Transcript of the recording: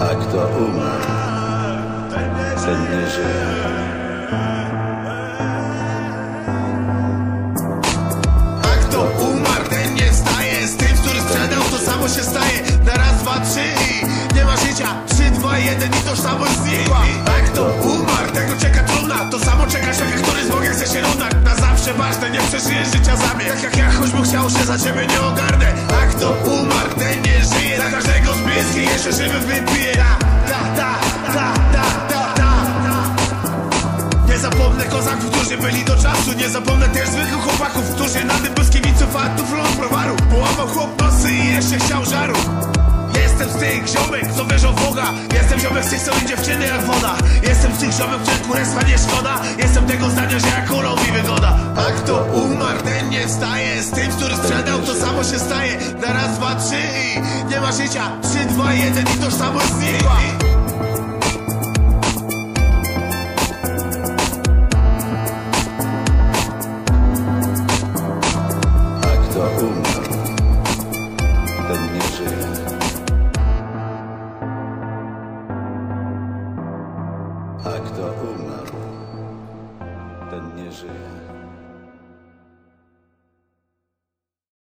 A kto umarł, ten nie żyje. A kto umarł, ten nie wstaje. Z tym, który sprzedał, to samo się staje. Na raz, dwa, trzy i nie ma życia. Trzy, dwa, jeden i tożsamość znikła. A kto umarł, tego czeka trudna. To samo czeka człowiek, który z Bogiem chce się równać. Na zawsze ważne, nie przeżyje życia za Tak jak ja, chciał się za ciebie nie ogarnę. A kto umarł, ten jeszcze żywy wypije Ta, ta, ta, ta, ta, ta. Nie zapomnę kozaków, którzy byli do czasu. Nie zapomnę też zwykłych chłopaków, którzy na tym bez kibiców fatów ląd browaru Połamał chłop nosy i jeszcze chciał żaru. Jestem z tych ziomek, co wierzą w Boga. Jestem ziomek z tych, co dziewczyny jak woda. Jestem z tych ziomek, których kurestwa nie szkoda. Jestem kto umarł, ten nie wstaje Z tym, który sprzedał, to samo się staje Na raz, dwa, trzy i nie ma życia Trzy, dwa, jeden i tożsamość znikła A kto umarł, ten nie żyje. A kto umarł, ten nie żyje.